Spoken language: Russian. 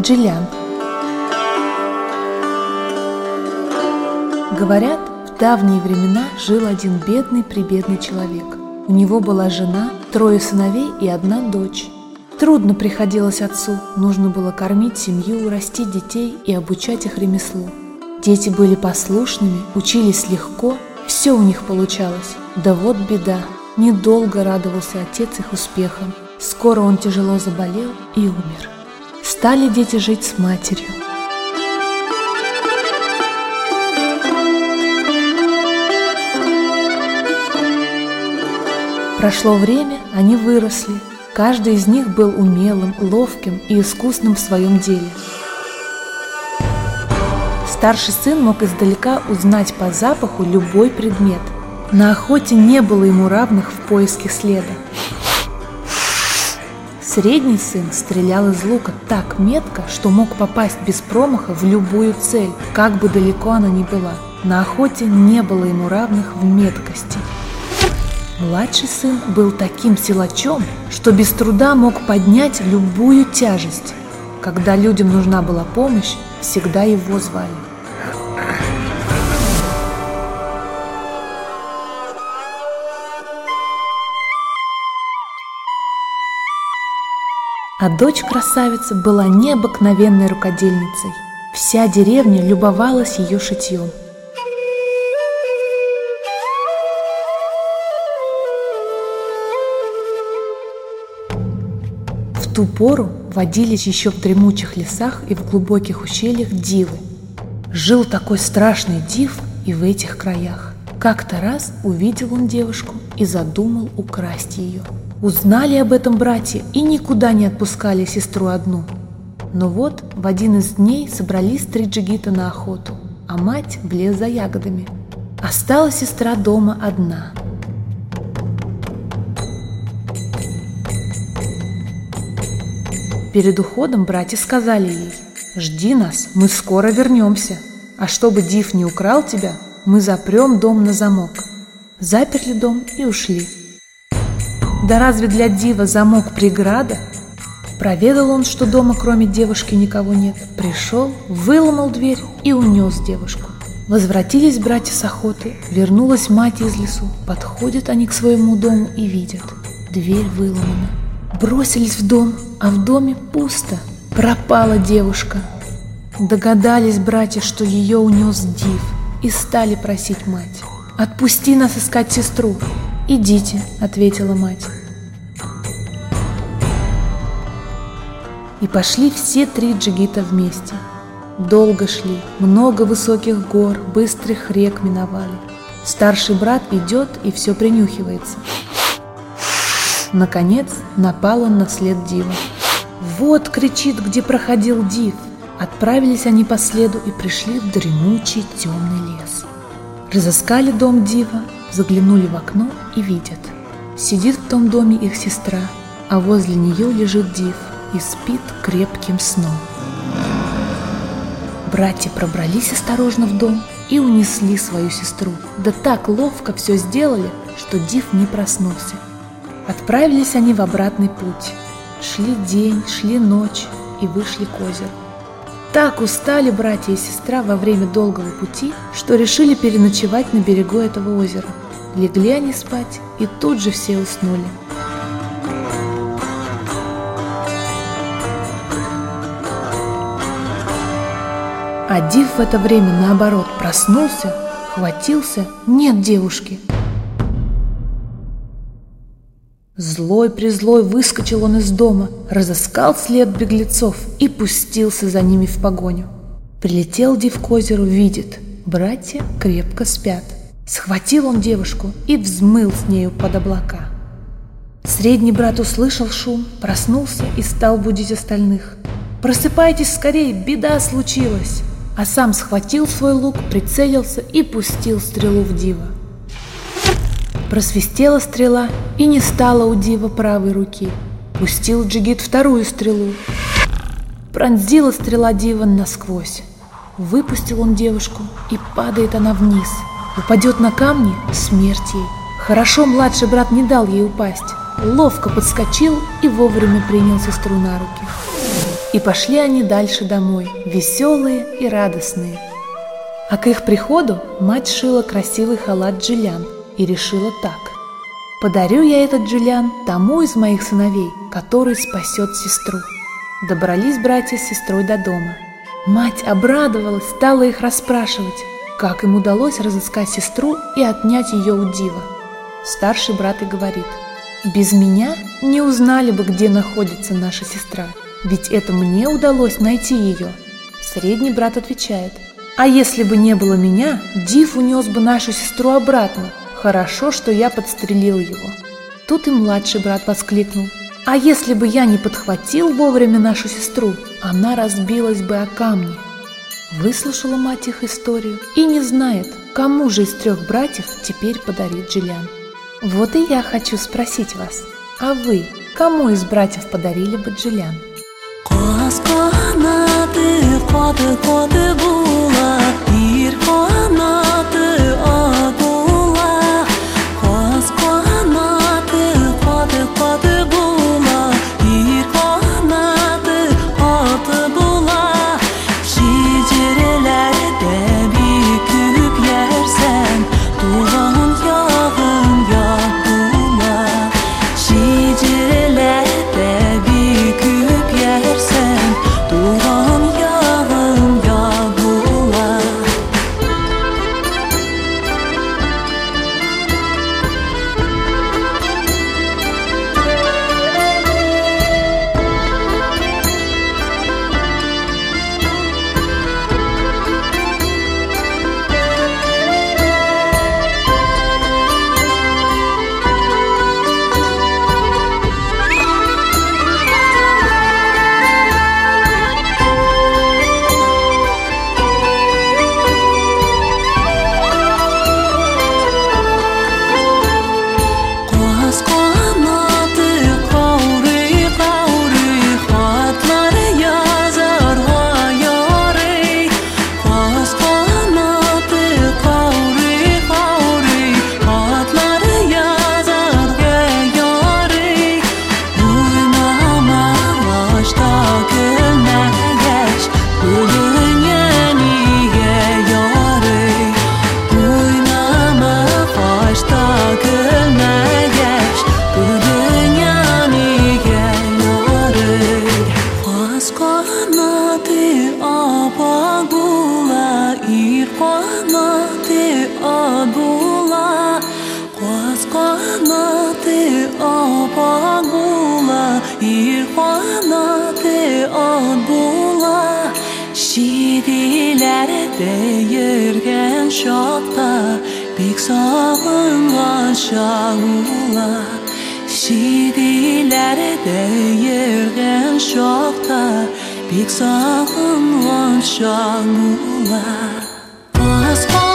Джилян. Говорят, в давние времена жил один бедный-прибедный человек. У него была жена, трое сыновей и одна дочь. Трудно приходилось отцу, нужно было кормить семью, растить детей и обучать их ремеслу. Дети были послушными, учились легко, все у них получалось. Да вот беда, недолго радовался отец их успехам. Скоро он тяжело заболел и умер. Стали дети жить с матерью. Прошло время, они выросли. Каждый из них был умелым, ловким и искусным в своем деле. Старший сын мог издалека узнать по запаху любой предмет. На охоте не было ему равных в поиске следа. Средний сын стрелял из лука так метко, что мог попасть без промаха в любую цель, как бы далеко она ни была. На охоте не было ему равных в меткости. Младший сын был таким силачом, что без труда мог поднять любую тяжесть. Когда людям нужна была помощь, всегда его звали. А дочь красавицы была необыкновенной рукодельницей. Вся деревня любовалась ее шитьем. В ту пору водились еще в дремучих лесах и в глубоких ущельях дивы. Жил такой страшный див и в этих краях. Как-то раз увидел он девушку и задумал украсть ее – Узнали об этом братья и никуда не отпускали сестру одну. Но вот в один из дней собрались три джигита на охоту, а мать в лес за ягодами. Осталась сестра дома одна. Перед уходом братья сказали ей, «Жди нас, мы скоро вернемся, а чтобы Див не украл тебя, мы запрем дом на замок». Заперли дом и ушли. Да разве для Дива замок преграда? Проведал он, что дома кроме девушки никого нет. Пришел, выломал дверь и унес девушку. Возвратились братья с охоты, вернулась мать из лесу. Подходят они к своему дому и видят. Дверь выломана. Бросились в дом, а в доме пусто. Пропала девушка. Догадались братья, что ее унес Див, и стали просить мать. «Отпусти нас искать сестру, «Идите», — ответила мать. И пошли все три джигита вместе. Долго шли, много высоких гор, быстрых рек миновали. Старший брат идет и все принюхивается. Наконец напал он на след Дива. «Вот!» — кричит, где проходил Див. Отправились они по следу и пришли в дремучий темный лес. Разыскали дом Дива, заглянули в окно и видят. Сидит в том доме их сестра, а возле нее лежит Див и спит крепким сном. Братья пробрались осторожно в дом и унесли свою сестру. Да так ловко все сделали, что Див не проснулся. Отправились они в обратный путь. Шли день, шли ночь и вышли к озеру. Так устали братья и сестра во время долгого пути, что решили переночевать на берегу этого озера. Легли они спать, и тут же все уснули. А Див в это время, наоборот, проснулся, хватился, нет девушки. Злой-призлой выскочил он из дома, разыскал след беглецов и пустился за ними в погоню. Прилетел Див к озеру, видит, братья крепко спят – Схватил он девушку и взмыл с нею под облака. Средний брат услышал шум, проснулся и стал будить остальных. «Просыпайтесь скорее, беда случилась!» А сам схватил свой лук, прицелился и пустил стрелу в дива. Просвистела стрела и не стала у дива правой руки. Пустил джигит вторую стрелу. Пронзила стрела дива насквозь. Выпустил он девушку, и падает она вниз – Упадет на камни – смерть ей. Хорошо младший брат не дал ей упасть. Ловко подскочил и вовремя принял сестру на руки. И пошли они дальше домой, веселые и радостные. А к их приходу мать шила красивый халат Джилян и решила так. «Подарю я этот Джилян тому из моих сыновей, который спасет сестру». Добрались братья с сестрой до дома. Мать обрадовалась, стала их расспрашивать, как им удалось разыскать сестру и отнять ее у дива. Старший брат и говорит, «Без меня не узнали бы, где находится наша сестра, ведь это мне удалось найти ее». Средний брат отвечает, «А если бы не было меня, Див унес бы нашу сестру обратно. Хорошо, что я подстрелил его». Тут и младший брат воскликнул, «А если бы я не подхватил вовремя нашу сестру, она разбилась бы о камни». Выслушала мать их историю и не знает, кому же из трех братьев теперь подарит Джилиан. Вот и я хочу спросить вас, а вы кому из братьев подарили бы 花なてあばごらい花なてあぼら şiirlerde yürgen şokta Pek sağınla şağula Şiirlerde yürgen şokta Pek sağınla şağula Bas bas